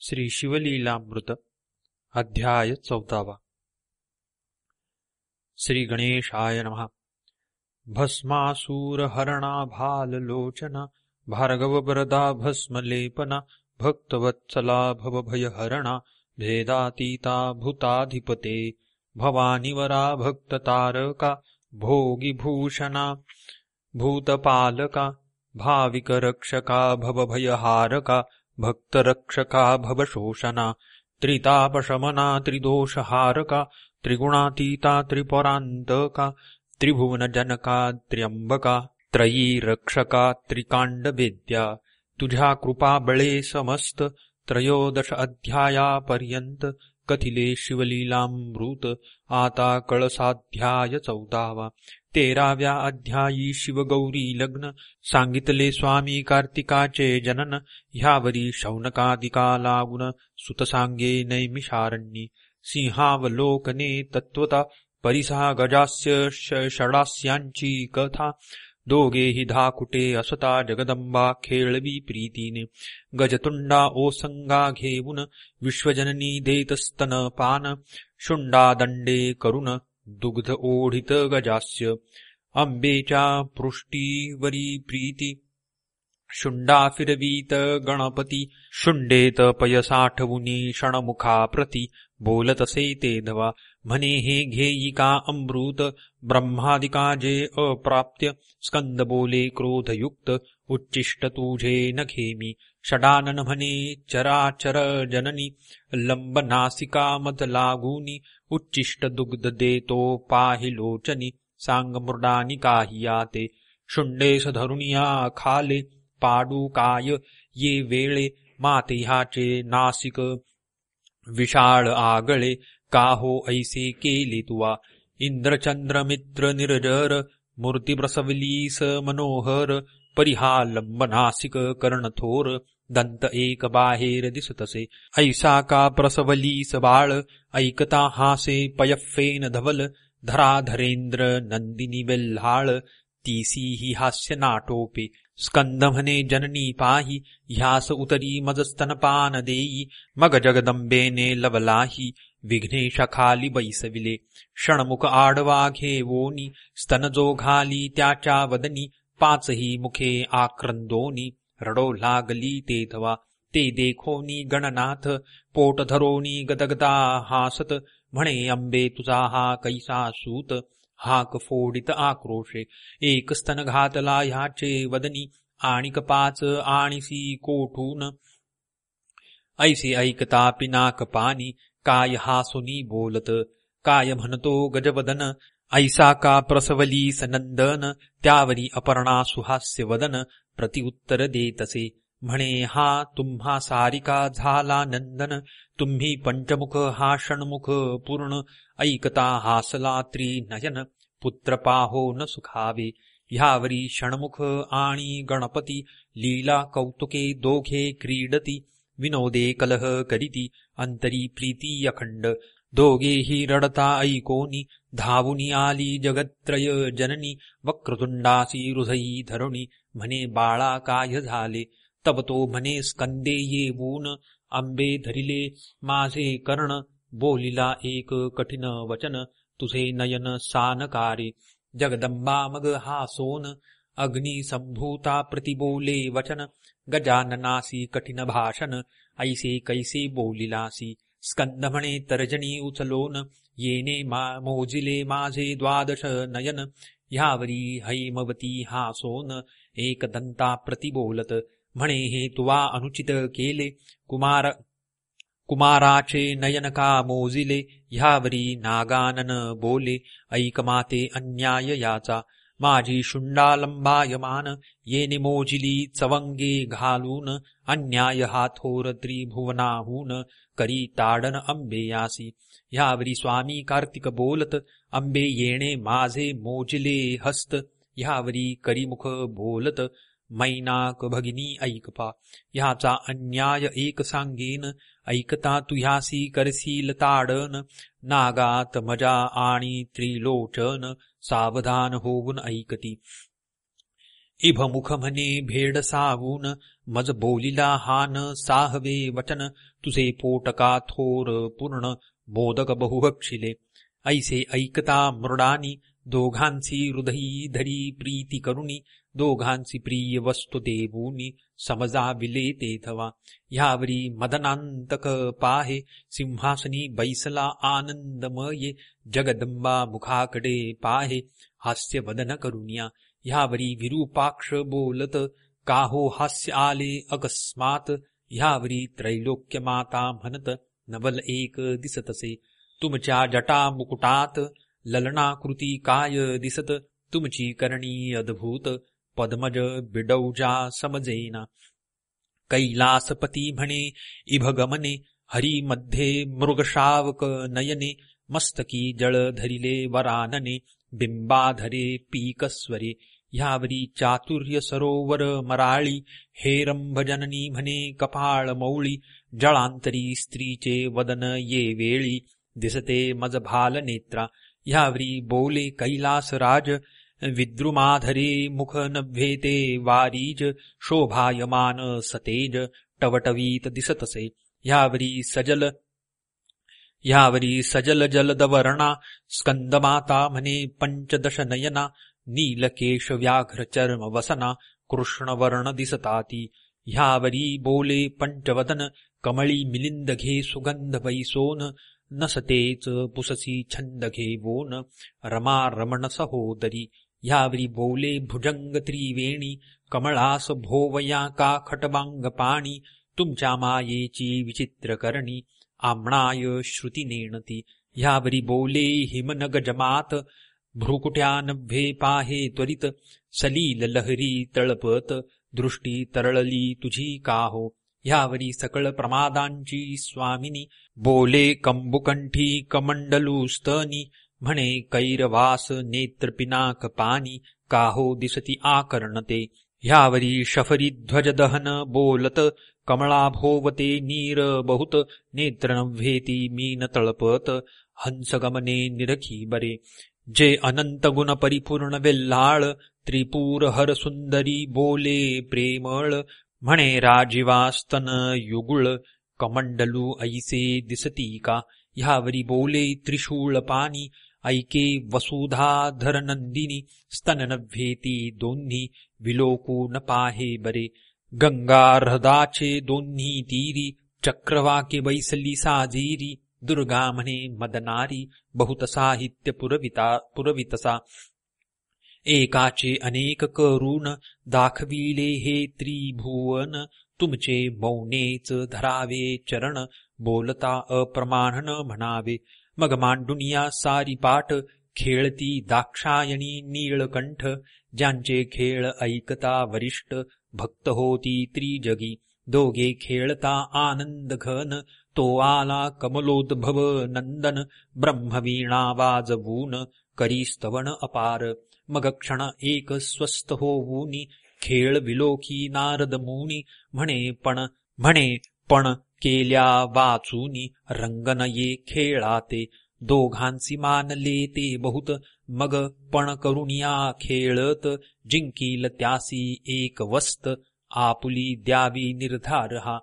श्री शिवलीलामृत अध्याय चौदावा. श्री गणेशाय नमः. भस्मासूरहरणाभाललोचना भार्गववरदा भस्मलेपना भक्तवत्सला भवभयहरणा भेदातीता भूताधिपते भवानिवरा भक्ततारका भोगिभूषणा भूतपालका भाविकरक्षका भवभयहारका भक्तरक्षका भवशोषणा त्रितापशमना त्रिदोषहारका त्रिगुणातीता त्रिपरान्तका त्रिभुवनजनका त्र्यंबका त्रयी रक्षका त्रिकाण्डवेद्या तुझ्या कृपाबळे समस्त त्रयोदश अध्यायापर्यंत कथिले शिवलीलामृत आता कळसाध्याय चौदावा। तेराव्या अध्यायी शिवगौरी लग्न सांगितले स्वामी कार्तिकाचे जनन. ह्यावरी शौनकादिका लागून सुतसांगे नैमिषारण्ये. सिंहावलोकने तत्वता परिसा गजास्य षडास्यांची कथा. दोघेही धाकुटे असता जगदंबा खेळवी प्रीतीने. गजतुंडा ओसंगा घेऊन विश्वजननी देतस्तन पान. शुंडा दंडे करुण दुग्ध ओढित गजास्य अंबेच्या पृष्टीवरी प्रीती। शुंडा फिरवीत गणपती शुंडेत पयसाठवुनी क्षणमुखा प्रती। बोलतसे ते धवा म्हणे हे घेयिका अमृत ब्रह्मादिका जे अप्राप्य स्कंद बोले क्रोधयुक्त उच्चिष्ट तुझे न घेमी षडानन म्हणे चराचर जननी लंबनासिका मत लागूनी उच्चिष्ट दुग्ध देतो पाहि लोचनी सांग मृडानी काहियाते शुंडेस धरुनिया खाले पाडू काय ये वेळे माते ह्याचे नासिक विशाळ आगळे काहो ऐसे केले तुवा इंद्रचंद्र मित्र निर्जर मूर्ती प्रसवलीस मनोहर परिहा लंबनासिक कर्णथोर दंत एक बाहेर दिसतसे ऐसा का प्रसवलीस बाळ? ऐकता हासे पयफेन धवल। धराधरेंद्र नंदिनी वेल्हाळ। तीसी ही हास्य नाटोपे। स्कंद म्हणे जननी पाही। ह्यास उतरी मज स्तनपान देई। मग जगदंबेने लवलाही। विघ्नेश खाली बैसविले। क्षणमुख आडवा घेवोनी। स्तन जो घाली त्याच्या वदनी। पाचही मुखे आक्रंदोनी रडो लागली ते धवा ते देखोनी गणनाथ पोट धरोनी गदगदा हासत म्हणे अंबे तुझा हा कैसा सूत हाक फोडित आक्रोशे एक स्तन घातला ह्याचे वदनी आणिक पाच आणिसी कोठून? ऐसे ऐकता पिनाक पाणी काय हासुनी बोलत काय म्हणतो गजवदन ऐसा का प्रसवली सनंदन त्यावरी अपर्णा सुहास्य वदन प्रतिउत्तर देतसे म्हणे हा तुम्हा सारिका झाला नंदन तुम्ही पंचमुख हा षण्मुख पूर्ण ऐकता हासला त्रिनयन पुत्र पाहो न सुखावे ह्यावरी षण्मुख आणि गणपती लीला कौतुके दोघे क्रीडती विनोदे कलह करीती अंतरी प्रीती अखंड दोघेही रडता ऐकोनी धावुनी आली जगत्रय जननी वक्रतुंडासी हृदयी धरुणी म्हणे बाळा काय झाले? तब तो म्हणे स्कंदे येऊन आंबे धरिले माझे कर्ण बोलिला एक कठीण वचन तुझे नयन सानकारे। जगदंबा मग हा सोन अग्नी संभूता प्रतिबोले वचन गजाननासी कठीण भाषण ऐसे कैसे बोलिलासी? स्कंद म्हणे तर्जनी उचलोन येणे मा मोजिले माझे द्वादश नयन ह्यावरी हैमवती हा सोन एक दंता प्रतिबोलत म्हणे हे तुवा अनुचित केले कुमार कुमाराचे नयन का मोजिले ह्यावरी नागानन बोले ऐकमाते अन्याय याचा माझी शुंडालंबायमान येने मोजिली चवंगे घालून अन्याय हा थोर त्रिभुवनाहून करी ताडन अंबे यासी ह्यावरी स्वामी कार्तिक बोलत अंबे येणे माझे मोजले हस्त ह्यावरी करीमुख बोलत मैनाक भगिनी ऐकपा ह्याचा अन्याय एक सांगेन ऐकता तुह्यासी करसील ताडन नागात मजा आणि त्रिलोचन सावधान होऊन ऐकती इभ मुख म्हणे भेड सावून मज बोलिला हान साहवे वचन तुझे पोटका थोर पूर्ण मोदक बहुभक्षिले ऐसे ऐकता मृडानी दोघांची हृदयी धरी प्रीती करुणी दोघांची प्रिय वस्तु देवूनी समजा विले तेथवा ह्यावरी मदनांतक पाहे सिंहासनी बैसला आनंदमये जगदंबा मुखाकडे पाहे हास्य वदन करुनिया ह्यावरी विरूपाक्ष बोलत काहो हास्य आले अकस्मात। ह्यावरी त्रैलोक्य माता म्हणत नवल एक दिसतसे। तुमच्या जटा मुकुटात ललनाकृती काय दिसत? तुमची करणी अद्भूत। पद्मज बिडौजा समजेना कैलासपती म्हणे इभगमने हरी मध्ये मृगशावक नयने मस्तकी जळ धरिले वरानने बिंबाधरे पीकस्वरे ह्यावरी चातुर्य सरोवर मराळी हेरंभजननी म्हणे कपाळ मौळी जळांतरी स्त्रीचे वदन ये वेळी दिसते मज भाल नेत्रा ह्यावरी बोले कैलास राज विद्रुमाधरे मुख नभ्येते वारीज शोभायमान सतेज टवटवीत दिसतसे. ह्यावरी सजल ह्यावरी सजल जलदवर्णा स्कंदमाता म्हणे पंचदश नयना नीलकेश व्याघ्र चर्म वसना कृष्णवर्ण दिसताती. ह्यावरी बोले पंचवदन कमळी मिलिंद घे सुगंध बैसोन नसतेच पुससी छंद घेवोन रमा रमण सहोदरी. ह्यावरी बोले भुजंग त्रिवेणी कमळास भोवया का खटबांग पाणी तुमच्या मायेची विचित्र करणी आमणाय श्रुती नेणती. ह्यावरी बोले हिमनग जमात भ्रुकुट्यानभ्ये पाहे त्वरित सलील लहरी तळपत दृष्टी तरळली तुझी काहो. ह्यावरी सकळ प्रमादांची स्वामिनी बोले कंबुकंठी कमंडलूस्तनी म्हणे कैरवास नेत्रपिनाक पानी काहो दिसती आकर्णते. ह्यावरी शफरी ध्वजदहन बोलत कमळाभोवते नीर बहुत नेत्र नव्हेती मीन तळपत हंसगमने निरखी बरे. जे अनंत गुण परिपूर्ण वेल्हाळ त्रिपूर हर सुंदरी बोले प्रेमळ म्हणे राजीवास्तन युगुळ कमंडलू ऐसे दिसती का? ह्यावरी बोले त्रिशूळ पाणी ऐके वसुधाधर नंदिनी स्तननभ्येती दोन्ही दोन्ही विलोकून पाहे बरे। गंगा हृदाचे दोन्ही तीरी चक्रवाके बैसली साजीरी दुर्गा म्हणे मदनारी बहुत साहित्य पुरविता पुरवितसा। एकाचे अनेक करून दाखविले हे त्रिभुवन तुमचे मौनेच धरावे चरण बोलता अप्रमाणन म्हणावे। मग मांडुनिया सारी पाठ खेळती दाक्षायणी नीळकंठ ज्यांचे खेळ ऐकता वरिष्ठ भक्त होती त्रिजगी. दोघे खेळता आनंद घन तो आला कमलोद्भव नंदन ब्रह्मवीणा वाजवून करीस्तवन अपार. मग क्षण एक स्वस्थ होऊनी खेळ विलोकी नारद मुनी म्हणे पण म्हणे पण केल्या वाचूनी रंगन ये खेळाते. दोघांसी मानले ते बहुत. मग पण करुणिया खेळत. जिंकील त्यासी एक वस्त. आपुली द्यावी निर्धार हा.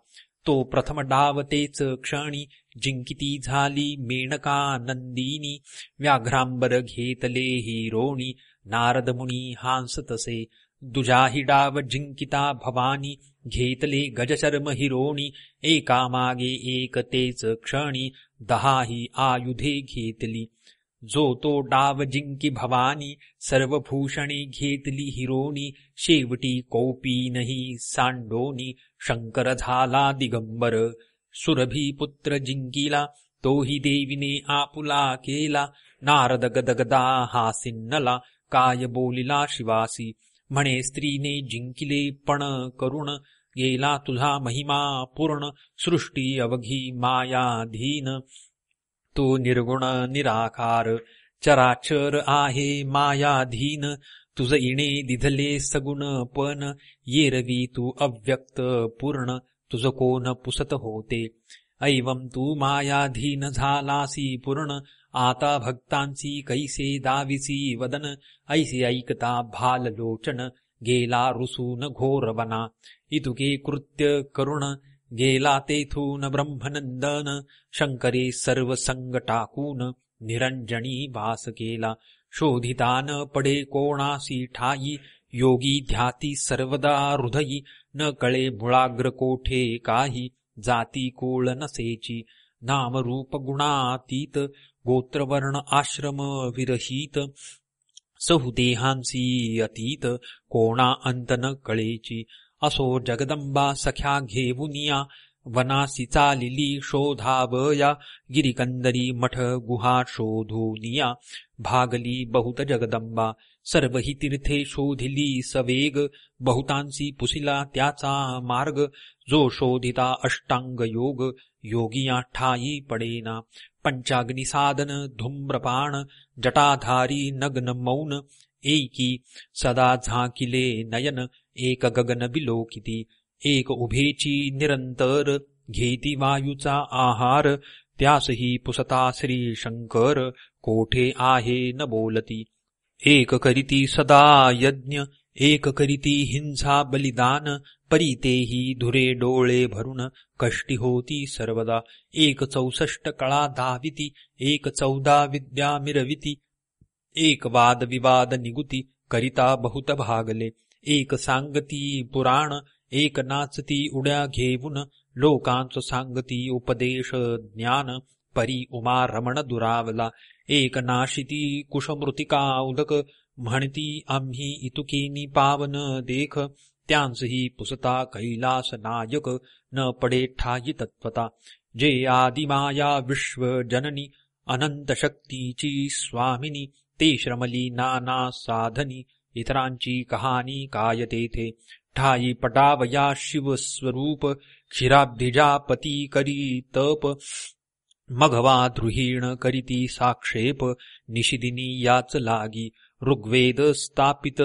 तो प्रथम डावतेच क्षणी. जिंकिती झाली मेणका नंदिनी व्याघ्रांबर घेतले हिरोणी. नारद मुनी हांसतसे दुजाही डाव जिंकिता भवानी. घेतले गजचर्म हिरोणी एका मागे एक तेच क्षणी दहाही आयुधे घेतली. जो तो डाव जिंकी भवानी सर्व भूषणे घेतली हिरोणी शेवटी कौपीनही सांडोनी शंकर झाला दिगंबर. सुरभी पुत्र जिंकीला तोही देवीने आपुला केला. नारद गदगदा हासिन्नला काय बोलिला शिवासी? म्हणे स्त्रीने जिंकिले पण करुण गेला तुझा महिमा पूर्ण सृष्टी अवघी मायाधीन. तो निर्गुण निराकार चराचर आहे मायाधीन. तुझ इणे दिधले सगुण पण येरवी तू अव्यक्त पूर्ण. तुझ कोण पुसत होते? ऐवम तू मायाधीन झालासी पूर्ण. आता भक्तांची कैसे दाविसी वदन? ऐसे ऐकता भाल लोचन गेला रुसून घोरवना. इतुके कृत्य करुण गेला तेथून ब्रह्मनंदन शंकरे सर्व संग टाकून निरंजनी वास केला शोधितान पडे कोणासी ठाई योगी ध्याती सर्वदा हृदयी न कळे मुळाग्र कोठे काही जाती कोळ नसेची नामरूप गुणातीत गोत्रवर्ण आश्रम विरहित सहुदेहांसी अतीत कोणा अंत न कळेची असो जगदंबा सख्या घेऊनिया वनासी चालिली शोधावया गिरिकंदरी मठ गुहा शोधूनिया भागली बहुत जगदंबा सर्व ही तीर्थे शोधिली सवेग बहुतांसी पुसिला त्याचा मार्ग जो शोधिता अष्टांग योग योगिया ठाई पडेना पंचाग्निसाधन धूम्रपान धूम्रपाण जटाधारी नग्न मौन एकी सदा झाकिले नयन एक गगन बिलोकिती एक उभेची निरंतर घेती वायूचा आहार त्यासही पुसता श्री शंकर कोठे आहे न बोलती। एक करीती सदा यज्ञ एक करीती हिंसा बलिदान परितेही धुरे डोळे भरून कष्टी होती सर्वदा। एक चौसष्ट कळा दाविती एक चौदा विद्या मिरविती। एक वाद विवाद निगुती करिता बहुत भागले। एक सांगती पुराण एक नाचती उड्या घेऊन लोकांच सांगती उपदेश ज्ञान परी उमा रमण दुरावला. एक नाशिती कुशमृतिका उदक म्हणती आम्ही इतुकेनी पावन देख. त्यांचही पुसता कैलास नायक न पडे ठाई तत्वता जे आदिमाया विश्व जननी अनंत शक्तीची स्वामिनी ते श्रमली नाना साधनी. इतरांची कहाणी काय तेथे ठाई पटावया शिवस्वरूप क्षीराब्धिजापती करी तप। मघवा ध्रुहीण करीती साक्षेप निशिदिनी याच लागी। ऋग्वेद स्थापित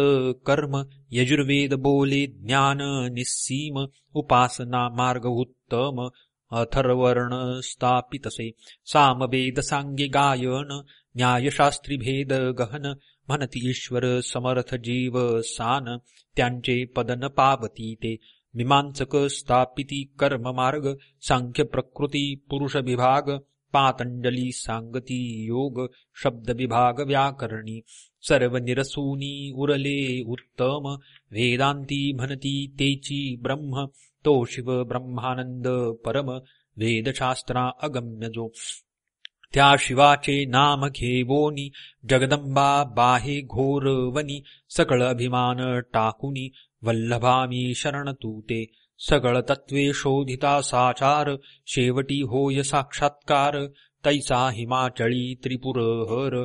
कर्म यजुर्वेद बोले ज्ञान निस्सीम उपासना मार्ग उत्तम अथर्वर्ण स्थापितसे। सामवेद सांगे गायन न्यायशास्त्री भेद गहन म्हणती ईश्वर समर्थ जीव सान त्यांचे पदन पावती ते. मीमांसक स्थापिती कर्म मार्ग सांख्य प्रकृती पुरुष विभाग पातंजली सांगती योग शब्द विभाग व्याकरणी. सर्व निरसूनी उरले उत्तम वेदांती म्हणती तेची ब्रह्म तो शिव ब्रह्मानंद परम वेदशास्त्रा अगम्य जो. त्या शिवाचे नाम घेवोनी जगदंबा बाहे घोरवनी सकळ अभिमान टाकुनी वल्लभामी शरण तूते सगळ तत्वे शोधिता साचार शेवटी होय साक्षात्कार तैसा हिमाचळी त्रिपुरहर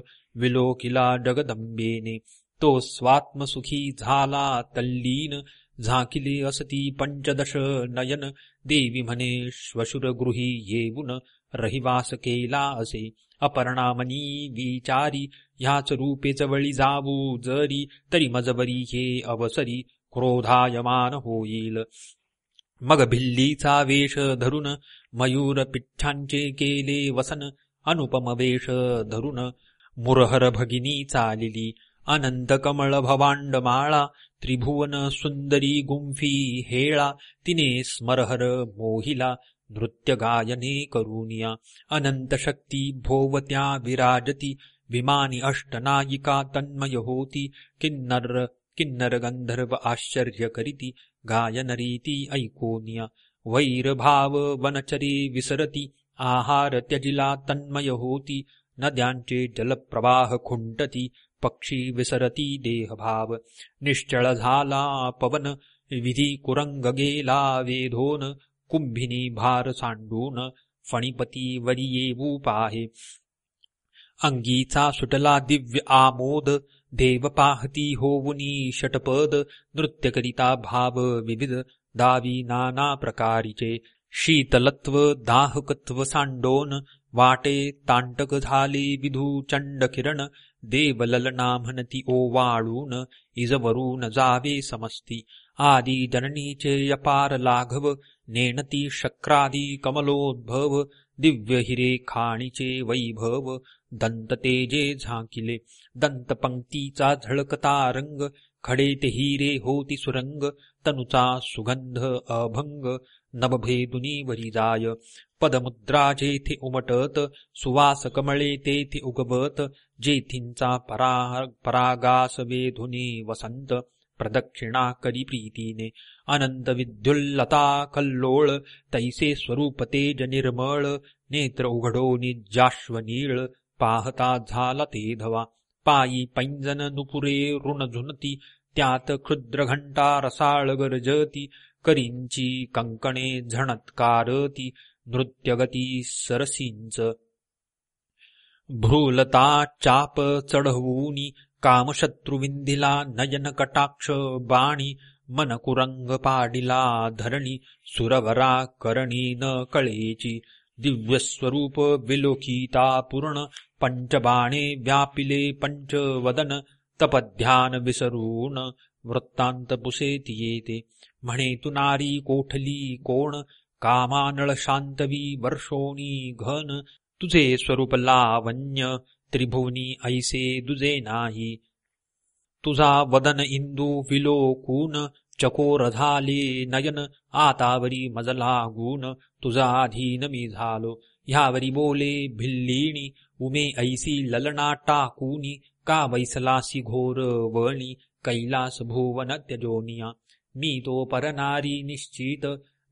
विलोकिला जगदंबेने तो स्वात्मसुखी झाला तल्लीन झाकिले असती पंचदश नयन देवी म्हणे श्वशुरगृही येऊन रहिवास केला असे अपर्णामनी विचारी ह्याच रूपे जवळी जावू जरी तरी मजबरी हे अवसरी क्रोधायमान होईल. मग भिल्लीचा वेश धरून मयूर पिठ्ठांचे केले वसन अनुपम वेश धरून मुरहर भगिनी चालिली अनंत कमळ भवांड माळा त्रिभुवन सुंदरी गुंफी हेळा तिने स्मरहर मोहिला नृत्य गायने करूनिया अनंत शक्ती भोवत्या विराजती विमानी अष्टनायिका तन्मय होती किन्नर किन्नर गंधर्व आश्चर्य करीती गायन रीती ऐकोनिया वैरभाव वनचरे विसरती आहार त्यजिला तन्मय होती नद्यांचे जलप्रवाह खुंटती पक्षी विसरती देहभाव निश्चळ झाला पवन विधी कुरंग गेला वेधोन कुंभिनी भार सांडून फणिपती वरी येऊ पाहे. अंगीचा सुटला दिव्य आमोद देव पाहती होवुनी षटपद नृत्य करिता भाव विविध दावी नाना प्रकारीचे शीतलत्व दाहकत्व सांडोन वाटे तांटक झाले विधू चंड किरण देवललना म्हणती वाळून इजवरून जावे समस्ती। आदी जननीचे अपार लाघव नेणती शक्रादी कमलोद्भव दिव्य हिरे खाणीचे वैभव दंत तेजे झाकिले। दंतपंक्तीचा झळकता रंग खडे ते हिरे होती सुरंग तनुचा सुगंध अभंग नभभेदुनी वरी जाय पदमुद्रा जेथे उमटत सुवास कमळे तेथे उगवत जेथींचा परा परागास वेधुनी वसंत प्रदक्षिणा करी प्रीतीने अनंत विद्युल्लता कल्लोळ तैसे स्वरूप तेज निर्मळ नेत्र उघडो निजाश्वनीळ पाहता झाला ते धवा। पायी पैंजन नुपुरे ऋण झुनती त्यात क्षुद्र घंटा रसाळ गरजती। करींची कंकणे झणत्कारती नृत्यगती सरसींच. भ्रूलता चाप चढवूनी कामशत्रुविंधिला नयन कटाक्ष बाणी मनकुरंग पाडिला धरणी सुरवरा करणी न कळेची दिव्यस्वरूप विलोकिता पूर्ण पंचबाणे व्यापिले पंचवदन तपध्यान विसरून वृत्तांत पुसेत येते। म्हणे तू नारी कोठली कोण कामानळ शांतवी वर्षोणी घन। तुझे स्वरूप लावण्य त्रिभुवनी ऐसे दुजे नाही। तुझा वदन इंदू विलोकून चकोर झाले नयन आतावरी मजला गुण तुझा अधीन मी झालो ह्यावरी बोले भिल्लीणी। उमे ऐसी ललना टाकूनी का वैसलासी घोर वणी कैलास भुवन त्यजोनिया मी तो परनारी निश्चित।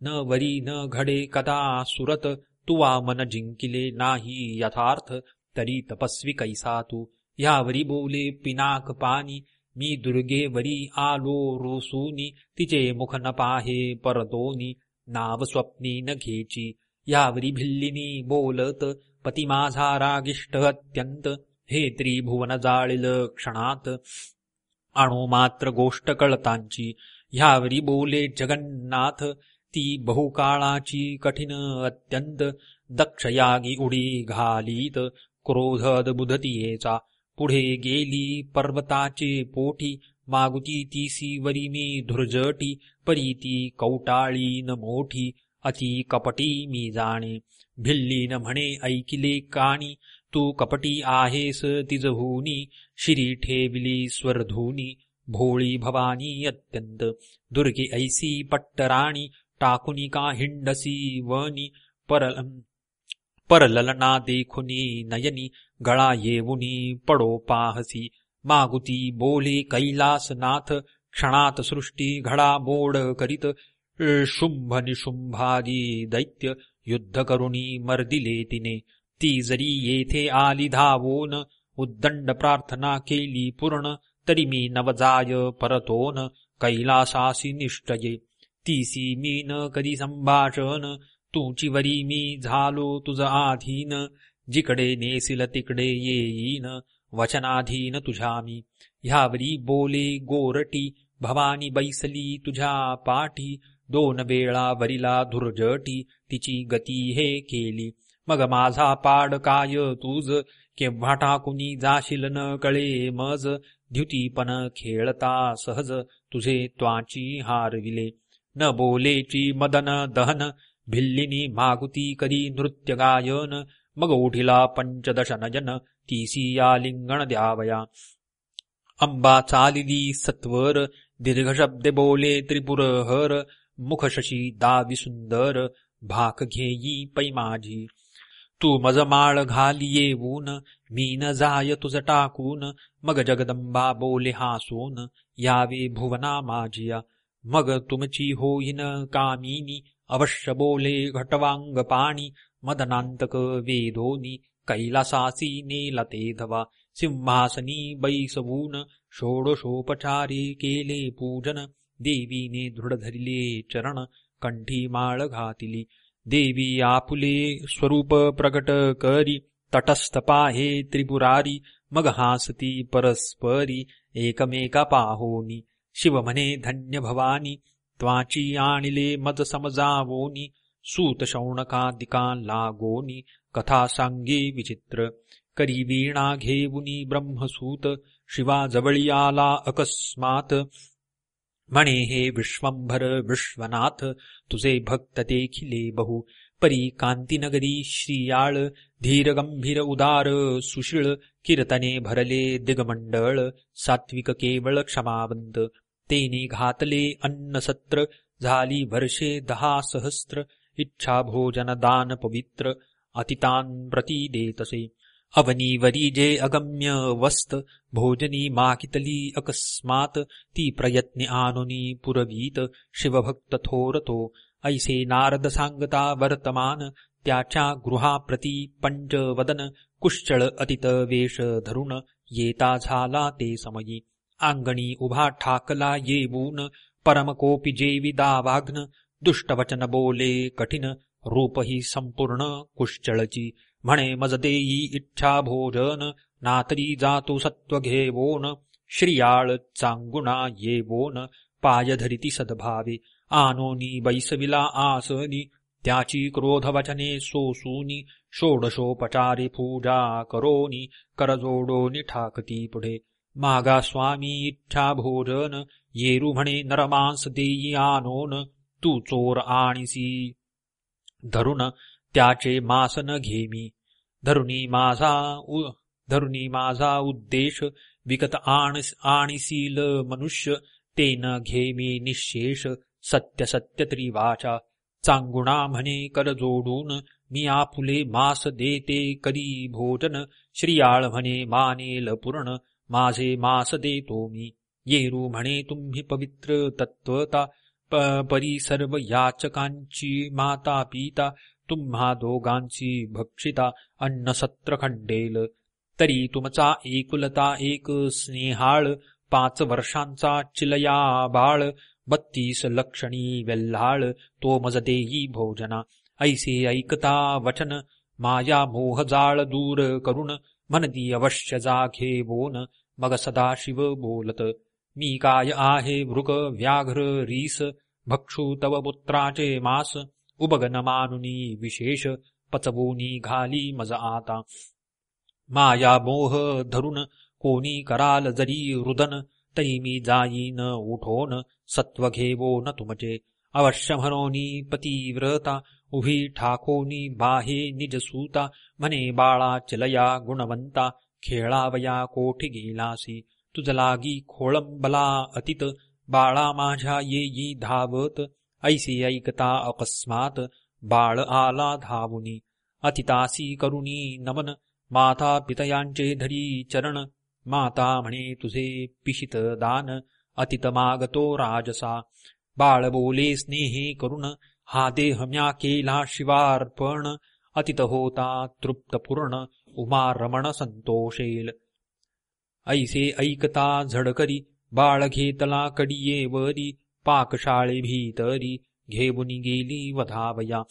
न वरी न घडे कदा सुरत। तुवा मन जिंकिले नाही यथार्थ। तरी तपस्वी कैसा तू। ह्यावरी बोले पिनाक पानी। मी दुर्गेवरी आलो रोसूनी। तिचे मुख न पाहे परतोनी। नाव स्वप्नी न घेची। यावरी भिल्लिनी बोलत पती माझा रागिष्ट अत्यंत। हे त्रिभुवन जाळील क्षणात। आणो मात्र गोष्ट कळतांची. ह्यावरी बोले जगन्नाथ ती बहुकाळाची कठीण अत्यंत दक्षयागी उडी घालीत. क्रोध बुधतीयेचा. पुढे गेली पर्वताचे पोटी. मागुती तीसी वरी मी धुर्जटी. परीती कौटाळी न मोठी. अति कपटी मी जाणे. भिल्ली न म्हणे ऐकिले काणी. तू कपटी आहेस तिजहूनी शिरी ठेविली स्वरधूनी भोळी भवानी अत्यंत दुर्गे ऐसी पट्टराणी टाकुनी का हिंडसी वनी परल परललना देखुनी नयनी गळा येऊनी पडो पाहसी मागुती बोले कैलासनाथ क्षणात सृष्टी घडा मोड करीत शुंभ निशुंभादी दैत्य युद्ध करुणी मर्दिले तिने ती जरी येथे आली धावोन उद्दंड प्रार्थना केली पूर्ण तरी मी नवजाय परतोन कैलासासी निष्ठये. तीसी मी न कधी संभाषण तुची वरी मी झालो तुझ आधीन. जिकडे नेसिल तिकडे येईन वचनाधीन तुझ्या मी. ह्यावरी बोले गोरटी भवानी बैसली तुझ्या पाठी. दोन वेळा वरिला धुर्जटी तिची गती हे केली. मग माझा पाड काय तुझ केव्हा टाकुनी जाशील न कळे मज? द्युतीपण खेळता सहज तुझे त्वाची हारविले. न बोलेची मदन दहन भिल्लिनी मागुती करी नृत्य गायन? मग उठिला पंचदश नजन तीसिया लिंगण द्यावया. अंबा चालिली सत्वर दीर्घशब्दे बोले त्रिपुरहर. मुख शशी दावी सुंदर भाक घेई पै माझी. तू मज माळ घाली येऊन मी न जाय तुझ टाकून मग जगदंबा बोले हासून यावे भुवना माझिया मग तुमची होईन कामिनी अवश्य बोले घटवांग पाणी मदनांतक वेदोनी कैलासासी नेलते धवा सिंहासनी बैसवून षोडशोपचारे केले पूजन देवीने दृढ धरिले चरण कंठी माळ घातिली देवी आपुले स्वरूप प्रकट करी तटस्थ पाहे त्रिपुरारी मग हासती परस्परी एकमेका पाहोनी. शिव म्हणे धन्य भवानी त्वाची आणिले मद समजावोनी सूत शौणकादिका लागोनी कथा सांगे विचित्र करी वीणा घेऊनी ब्रह्मसूत शिवा जवळी आला अकस्मात म्हणे हे विश्वंभर विश्वनाथ तुझे भक्त देखिले बहु। परी कांतीनगरी श्रियाळ धीर गंभीर उदार सुशीळ कीर्तने भरले दिगमंडळ सात्विक केवळ क्षमावंत। तेने घातले अन्न सत्र झाली वर्षे दहा सहस्र इच्छा भोजन दान पवित्र अतितान प्रती देतसे अवनीवरी जे अगम्य वस्त भोजनी माकितली अकस्मात ती प्रयत्ने आनुनी पुरवीत शिवभक्त थोरतो ऐसे नारद सांगता वर्तमान त्याच्या गृहाप्रती पंचवदन कुश्चळ अतित वेश धरुण येता झाला ते समयी आंगणी उभा ठाकला येवून परमकोपी जेविदा वाघ्न दुष्टवचन बोले कठीण रूपही संपूर्ण कुश्चळची म्हणे मज देई इच्छा भोजन नातरी जातो सत्व घेवोन श्रियाळ चांगुणा येवोन पाय धरिती सद्भावे आनोनी बैसविला आसनी त्याची क्रोधवचने सोसूनी षोडशोपचारे पूजा करोनी करजोडोनी ठाकती पुढे. मागा स्वामी इच्छा भोजन येरू म्हणे नरमांस देई आनोन तू चोर आणिसी. धरुन त्याचे मास न घे घेमी धरुणी माझा धरुणी माझा उद्देश विकत आण आणीसील मनुष्य तेन घेमी निशेष सत्य सत्य त्रिवाचा. चांगुणा म्हणे कर जोडून मी आपुले मास देते करी भोजन. श्रियाळ म्हणे मानेल पूर्ण माझे मास देतो मी. येरू म्हणे तुम्ही पवित्र तत्वता परी सर्व याचकांची माता पिता तुम्हा दोघांची भक्षिता अन्नसत्र खंडेल तरी तुमचा एकुलता एक स्नेहाळ पाच वर्षांचा चिलया बाळ बत्तीस लक्षणी वेल्हाळ तो मज भोजना ऐसे ऐकता वचन माया मोह जाळ दूर करून मनदी अवश्य जाघे बोन मग सदाशिव बोलत मी काय आहे भृग व्याघ्र रीस भक्षू तव पुत्राचे मास उबगन मानुनी विशेष पचवूनी घाली मज आता माया मोह धरून कोणी कराल जरी रुदन तरी मी जाईन उठोन सत्व घेवो न तुमचे। अवश्य म्हणोनी पतिव्रता उभी ठाकोनी बाहे निज सूता। म्हणे बाळा चलया गुणवंता खेळावया कोठी गेलासी। तुझ लागी खोळंबला अतित बाळा माझ्या येई धावत। ऐसी ऐकता अकस्मात बाळ आला धावुनी। अतितासी करुणी नमन माता पितयांचे धरी चरण। माता म्हणे तुझे पिशित दान अतित मागतो राजसा। बाळ बोले स्नेहे करुण हा देह म्या केला शिवार्पण। अतित होता तृप्त पूर्ण उमा रमण संतोषेल। ऐसे ऐकता झडकरी बाळ घेतला कडिये वरी। पाकशाळे भीतरी घेऊन गेली वधावया।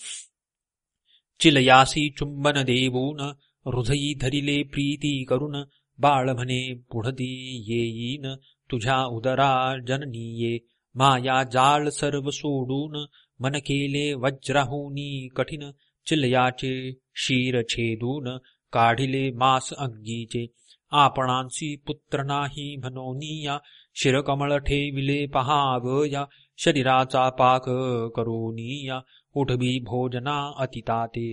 चिलयासी चुंबन देवून हृदयी धरिले प्रीती करून बाळ म्हणे पुढदी येईन तुझ्या उदरा जननीये। माया जाळ सर्व सोडून मन केले वज्राहुनी कठीण चिलयाचे शीर छेदून काढिले मास अंगीचे आपणांसी पुत्र नाही म्हणोनिया शिरकमळ ठेविले पहावया शरीराचा पाक करोनिया उठबी भोजना अतिताते।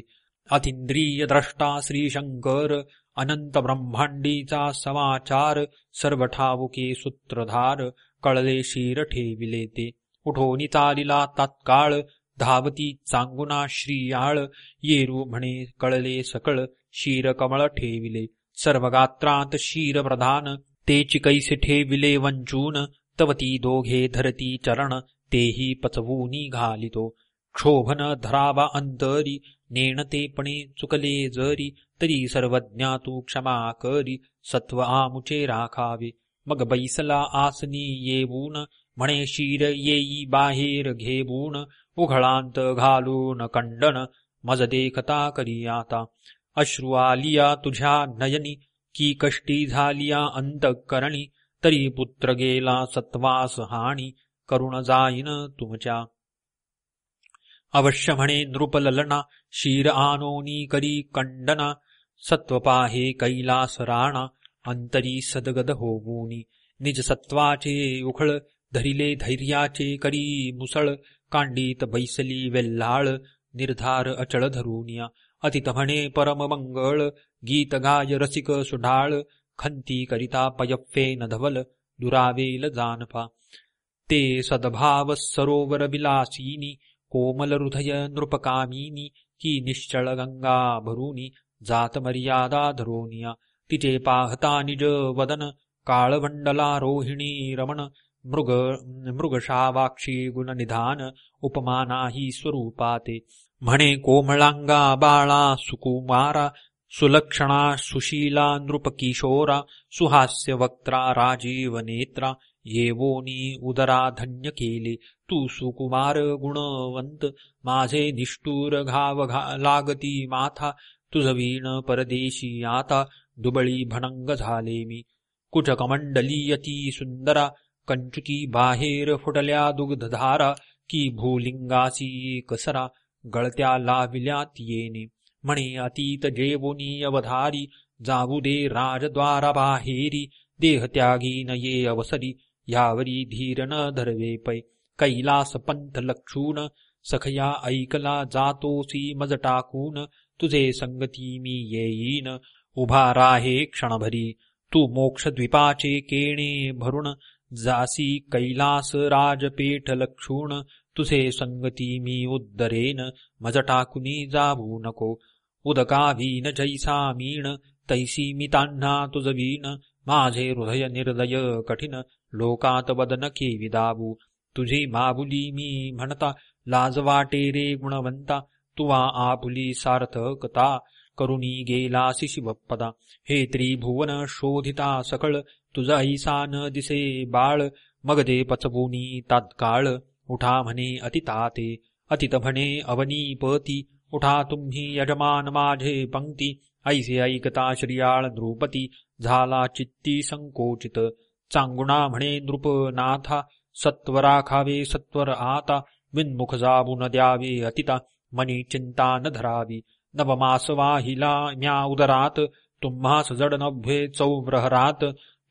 अतिंद्रिय द्रष्टा श्रीशंकर अनंत ब्रह्मांडीचा समाचार सर्व ठावुके सूत्रधार कळले शिर ठेविले ते। उठोनी चालिला तात्काळ धावती चांगुना श्रीयाळ येरू म्हणे कळले सकळ शिर कमळ ठेविले सर्वगात्रांत शीर प्रधान तेची कैसे ठेविले वंचून तवती दोघे धरती चरण तेही पचवूनी घालितो। क्षोभन धरावा अंतरी नेणतेपणे चुकले जरी तरी सर्वज्ञा तू क्षमा करी सत्व आमुचे राखावे। मग बैसला आसनी येवून म्हणे शिर येई बाहेर घेवून उघळांत घालून कंडन मज देखता करी आता। अश्रू आलिया तुझ्या नयनी की कष्टी झालिया अंतकरणी तरी पुत्र गेला सत्वास हानी करुण जाईन तुमच्या. अवश्य म्हणे नृपललना शीर आनोनी करी कंडना सत्वपाहे कैलास राणा अंतरी सदगद होऊनी. निज सत्वाचे उखळ धरिले धैर्याचे करी मुसळ कांडीत बैसली वेल्हाळ निर्धार अचळ धरुनिया. अतित म्हणे परम मंगळ गीत गाय रसिक सुढाळ खंती करिता पयप्पे न धवल दुरावेल जानपा। ते सद्भाव सरोवर विलासिनी कोमल हृदय नृपकामिनी की निश्चळ गंगा भरुनी जात मर्यादा धरोनिया। तिचे पाहता निज वदन काळवंडला रोहिणी रमण मृग मृगशावाक्षी गुणनिधान उपमानाही स्वरूपाते म्हणे कोमळांगा बाळा सुकुमारा सुलक्षणा सुशीला नृपकिशोरा, सुहास्य वक्त्रा, राजीव नेत्रा, येवोनी उदरा धन्य केले तू सुकुमार गुणवंत, माझे निष्ठूर घाव घा, लागती माथा, तुझवीण परदेशी आता, दुबळी भणंग झाले मी. कुचकमंडलीयती सुंदरा, कंचुकी बाहेर फुटल्या दुग्धधारा, की भूलिंगासी कसरा, गळत्या लाविल्या येणे. म्हणे अतीत जेवोनी अवधारी जाऊ दे राजद्वारा बाहेरी देहत्यागी न ये अवसरी यावरी धीर न धरवे पै। कैलास पंथ लक्षून सखया ऐकला जातोसी मज टाकून तुझे संगती मी येईन उभा राहे क्षणभरी। तू मोक्षद्वीपाचे केणे भरुण जासी कैलास राजपेठ लक्षूण तुझे संगती मी उद्दरेन मज टाकुनी जावू नको उदकावीन जैसा मीण तैसी मी तान्हा तुझवीन माझे हृदय निर्दय कठीण लोकात वदन केवी दाबू। तुझी माबुली मी म्हणता लाजवाटे रे गुणवंता। तुवा आपुली सार्थकता करुणी गेलासी शिवपदा हे त्रिभुवन शोधिता सकळ तुझ ऐसा न दिसे बाळ। मग दे पचबुनी तात्काळ। उठा म्हणे अतिताते अतित म्हणे अवनीपती उठा तुम्ही यजमान माझे पंक्ती ऐसे ऐकता श्रियाळ नृपती झाला चित्ती संकोचित चांगुणा म्हणे नृपनाथा सत्वरा खावे सत्वर आता विनमुख न द्यावे अतिता मनी चिंता न धरावी नवमास वाहिला म्या उदरात तुम्हास जड नभ्ये चौव्रहरात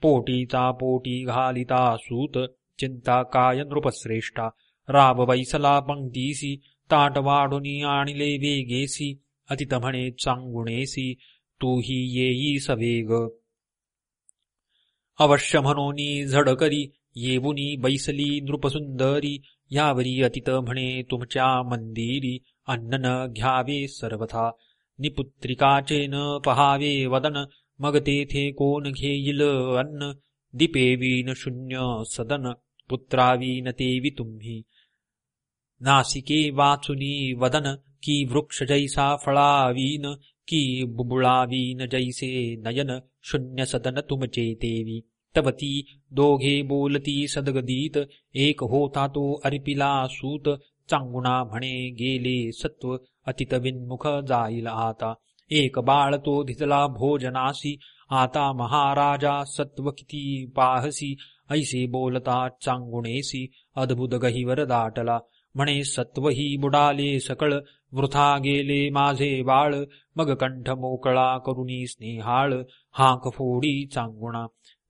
पोटीचा पोटी घालिता सूत चिंता काय नृपश्रेष्ठा राब वैसला पंक्तीसी ताट वाढुनी आणले वेगेसी अतित म्हणे चांगुणेसी तूही येई सवेग। अवश्य म्हणोनी झड करी येवुनी बैसली नृपसुंदरी यावरी अतित म्हणे तुमच्या मंदिरी अन्न न घ्यावे सर्वथा निपुत्रिकाचे न पहावे वदन मग तेथे कोण घेईल अन्न दिपेवीन शून्य सदन पुत्रावीन तेवी तुम्ही। नासिके वाचुनी वदन की वृक्ष जैसा फळावीन की बुबुळावीन जैसे नयन शून्य सदन तुमचे तेवी तवती दोघे बोलती सदगदीत एक होता तो अर्पिला सूत चांगुणा म्हणे गेले सत्व अतित विन्मुख जाईल आता। एक बाळ तो धितला भोजनासी आता महाराजा सत्व किती पाहसी ऐसे बोलता चांगुणेसी अद्भुत गहिवर दाटला। म्हणे सत्वही बुडाले सकळ वृथा गेले माझे बाळ मग कंठ मोकळा करुणी स्नेहाळ हाक फोडी चांगुणा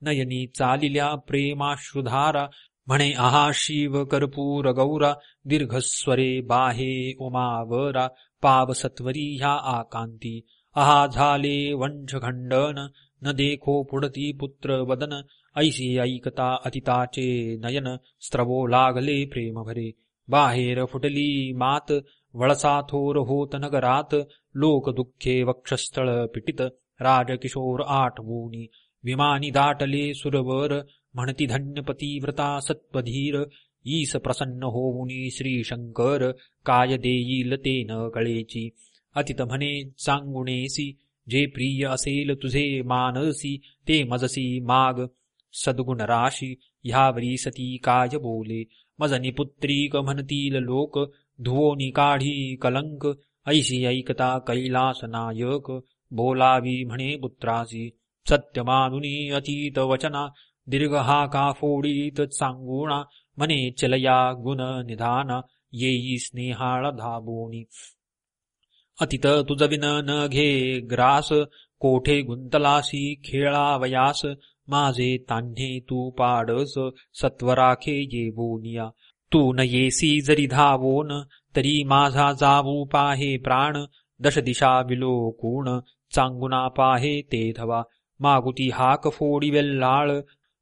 नयनी चालिल्या प्रेमाश्रुधारा म्हणे आहा शिव कर्पूर गौरा दीर्घस्वरे बाहे उमावरा पावसत्वरी ह्या आकांती आहा झाले वंशखंडन न देखो पुढती पुत्र वदन ऐसी ऐकता अतिताचे नयन स्त्रवो लागले प्रेम भरे बाहेर फुटली मात वळसा थोर होत नगरात लोक दुःखे वक्षस्थळ पिटित राजकिशोर आठवोनी विमानी दाटले सुरवर म्हणती धन्यपती व्रता सत्वधीर ईस प्रसन्न होऊनी श्री शंकर काय देईल ते न कळेची. अतित म्हणे सांगुणेसी जे प्रिय असेल तुझे मानसी ते मजसी माग. सद्गुण राशी ह्यावरी सती काय बोले? मजनी पुत्रीक म्हणतील लोक धुवोनी काढी कलंक ऐशी ऐकता कैलास नायक बोलावी म्हणे पुत्रासी सत्यमानुनी अतीत वचना दीर्घ हा का फोडीत सांगुणा मने चलया गुण निधान येई स्नेहाळ धाबोनी अतित तुझविन न घे ग्रास कोठे गुंतलासी खेळावयास माझे तान्हे तू पाडस सत्वराखे ये बोनिया। तू न येसी जरी धावोन तरी माझा जावू पाहे प्राण। दश दिशा विलोकूण चांगुना पाहे ते धवा। मागुती हाक फोडी वेल्लाळ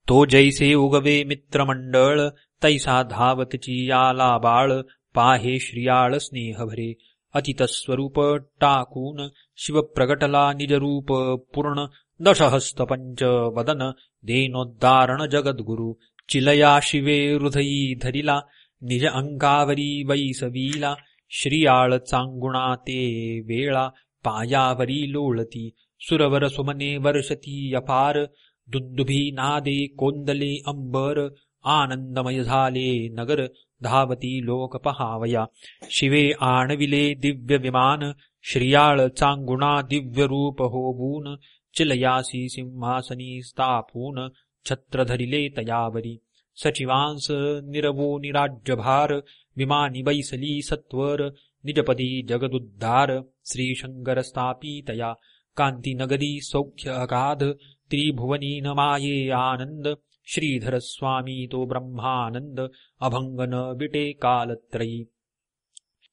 तो जैसे उगवे मित्रमंडळ। तैसा धावतची याला बाळ पाहे श्रियाळ स्नेह भरे। अतितस्वरूप टाकून शिव प्रगटला निजरूप पूर्ण। दशहस्तपञ्च वदन देनोद्धारण जगद्गुरु चिलया शिवे हृदयी धरिला निज अंगावरी वैसवीला श्रियाळ चांगुणा ते वेळा पायावरी लोळती सुरवर सुमने वर्षती अपार दुंदुभी नादे कोंदले अंबर आनंदमय झाले नगर धावती लोक पहावया शिवे आणविले दिव्य विमान श्रियाळ चांगुणा दिव्य रूप होबून चिलयासी सिंहासनी स्थापून छत्रधरिले तयावरी। सचिवांस निरवो निराज्यभार विमानी बैसली सत्वर निजपदी जगदुद्धार श्रीशंकर स्थापितया कांतीनगरी सौख्य अगाध त्रिभुवनी न माये आनंद श्रीधर स्वामी तो ब्रह्मानंद अभङ्गन विटे कालत्रयी।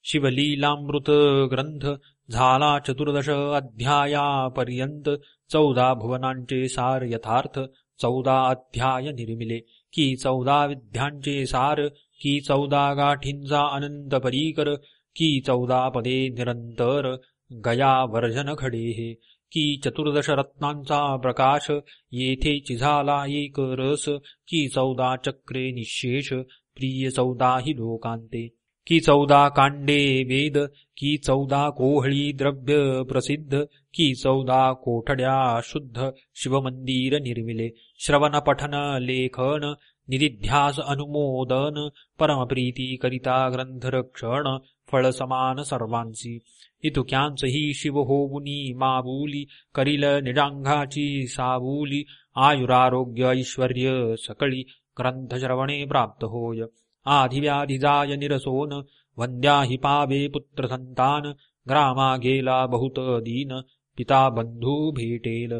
शिवलीलामृत ग्रंथ झाला चतुर्दश अध्यायापर्यंत चौदा भुवनांचे सार यथार्थ चौदा अध्याय निर्मिले। की चौदा विद्यांचे सार की चौदा गाठींचा अनंत परीकर की चौदा पदे निरंतर गया वर्जन खडे हे की चतुर्दश रत्नांचा प्रकाश येथे चिझाला एक रस की चौदा चक्रे निशेष प्रिय चौदाही लोकांते। की चौदा कांडे वेद की चौदा कोहळी द्रव्य प्रसिद्ध की चौदा कोठड्या शुद्ध शिवमंदिर निर्मिले श्रवण पठन लेखन निधिध्यास अनुमोदन परमप्रीती करिता ग्रंथरक्षण फळ समान सर्वांची इतुक्यांचही शिव होऊनी माबुली करील निजांघाची साबुली आयुरारोग्य ऐश्वर्य सकळी ग्रंथश्रवणे प्राप्त होय। आधिव्याधिजाय निरसोन वंद्या हि पावे पुत्र संतान ग्रामा गेला बहुत दीन पिता बंधू भेटेल।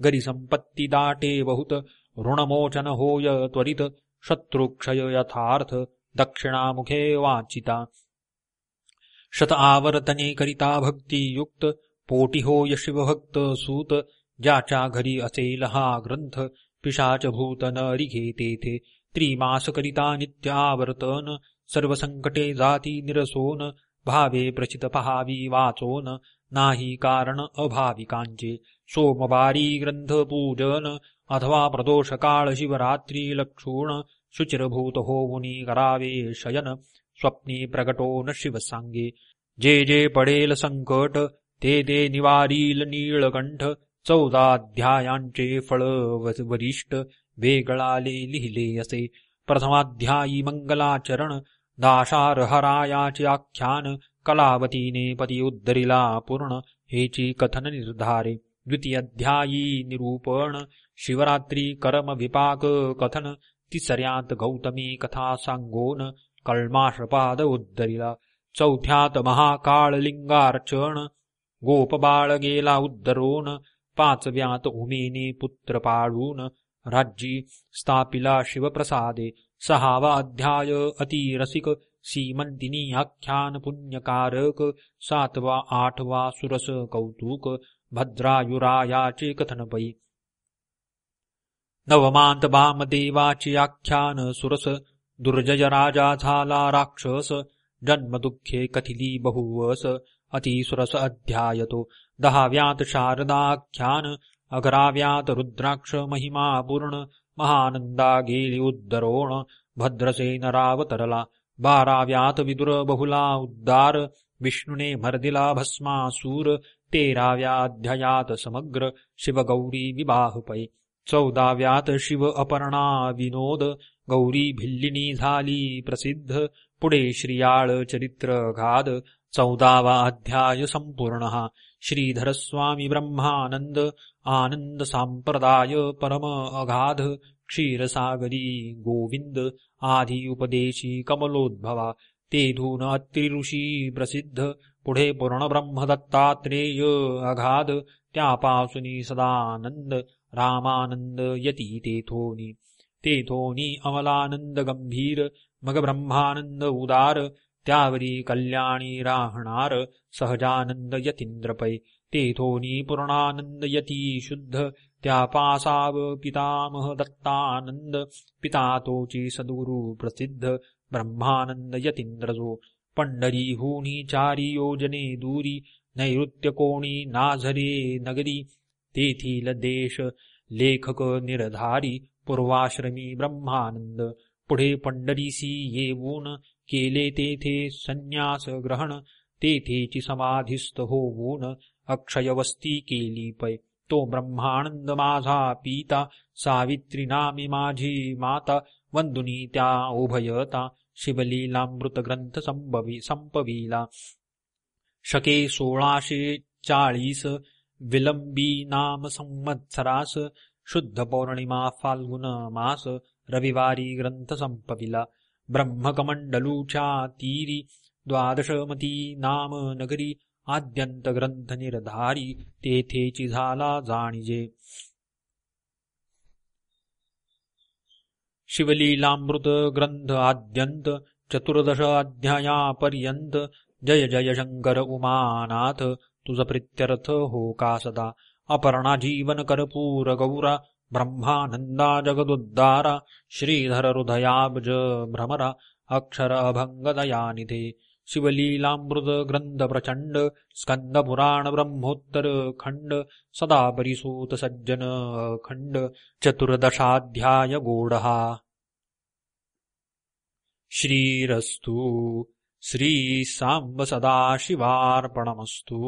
गरी संपत्ती दाटे बहुत ऋणमोचन होय त्वरित शत्रुक्षय यथार्थ दक्षिणामुखे वाचिता शत आवर्तने करिता भक्ती युक्त पोटी होय शिवभक्त सूत ज्याच्या घरी असेल हा ग्रंथ पिशाच भूत नरी तेथे त्रिमास करिता नित्यावर्तन सर्व संकटे जाती निरसोन भावे प्रचित पहावी वाचोन नाही कारण अभाविकांचे सोमवारी ग्रंथ पूजन अथवा प्रदोष काळ शिवरात्री लक्षूण शुचिरभूत होऊनी करावे शयन स्वप्नी प्रगटो न शिवसांगे जे जे पडेल संकट ते ते निवारील नीळकंठ चौदाध्यायांचे फळ वरिष्ठ वेगळाले लिहिले असे. प्रथमाध्यायी मंगलाचरण दाशारहरायाचे आख्यान कलावतीने पती उद्धरिला पूर्ण हेची कथन निर्धारे. द्वितीयाध्यायी निरूपण शिवरात्री कर्म विपाक कथन तिसऱ्यात गौतमी कथा सांगोन कल्माशपाद उद्धरिला. चौथ्यात महाकाळ लिंगार्चन गोपबाळ गेला उद्धरोन. पाचव्यात उमेने पुत्र पाळून राज्यी स्थापिला शिवप्रसादे। सहावा अध्याय अतिरसिक सीमंतिनी आख्यान पुण्यकारक सातवा आठवा सुरस कौतुक। भद्रायुरायाचे कथनपयी नवमांत वामदेवाचे आख्यान सुरस। दुर्जय राजा झाला राक्षस। जन्मदुःखे कथिली बहुवस। अतिसुरस अध्यायतो। दहाव्यात शारदाख्यान। अघराव्यात रुद्राक्ष महिमा पूर्ण महानंदा गेली उद्दरोण भद्रसेन रावतरला बाराव्यात विदुर बहुला उद्दार विष्णुने मर्दिला भस्मासूर तेराव्याध्यायात समग्र शिवगौरी विवाहपै चौदाव्यात शिव अपर्णा विनोद गौरी भिल्लिनी झाली प्रसिद्ध पुढे श्रियाळ चरित्र घाद चौदावा अध्याय संपूर्ण श्रीधरस्वामी ब्रह्मानंद आनंद सांप्रदाय परम अगाध क्षीरसागरी गोविंद आधी उपदेशी कमलोद्भवा तेधून अत्रिऋषी प्रसिद्ध पुढे पूर्ण ब्रह्मदत्तात्रेय अगाध त्यापासुनी सदानंद रामानंद यती तेथोनी। तेथोनी अमलानंद गंभीर मग ब्रह्मानंद उदार त्यावरी कल्याणी राहणार सहजानंद यतींद्रपै तेथोनी पूर्णानंद यती शुद्ध त्या पासाव पितामह दत्तानंद पिता तोची सद्गुरु प्रसिद्ध ब्रह्मानंद यतींद्रजो पंढरीहूनी चारी योजने दूरी नैऋत्य कोणी नाझरे नगरी। तेथील देश लेखक निर्धारी पूर्वाश्रमी ब्रह्मानंद पुढे पंढरीसी येऊन केले तेथे संन्यास ग्रहण तेथेची समाधिस्थ होऊन अक्षयवस्ती केली पै। तो ब्रह्मानंद माझा पिता सावित्री नामी माझी माता वंदुनी त्या उभयता शिवलीलामृत ग्रंथ संभवी संपविला। शके सोळाशे चाळीस विलंबी नाम संवत्सरास शुद्ध पौर्णिमा फाल्गुन मास रविवारी ग्रंथ संपविला। ब्रह्मकमंडलूच्या तीरी द्वादशमती नाम नगरी आद्यंत ग्रंथ निर्धारी तेथेची झाला जाणिजे। शिवलीलामृत ग्रंथ आद्यंत चतुर्दश अध्यायापर्यंत जय जय शंकर उमानाथ तुझ प्रित्यर्थ हो का सदा। अपर्णा जीवन कर्पूर गौरा ब्रह्मानंदा जगदुद्दार श्रीधर भ्रमर भ्रमरा अक्षर अभंग दयानिधे शिवलीलामृत ग्रंथ प्रचंड स्कंद पुराण ब्रह्मोत्तर खंड सदा परिसूत सज्जन खंड चतुर्दशाध्याय गोडहा श्रीरस्तु श्री सांब सदाशिवार्पणमस्तु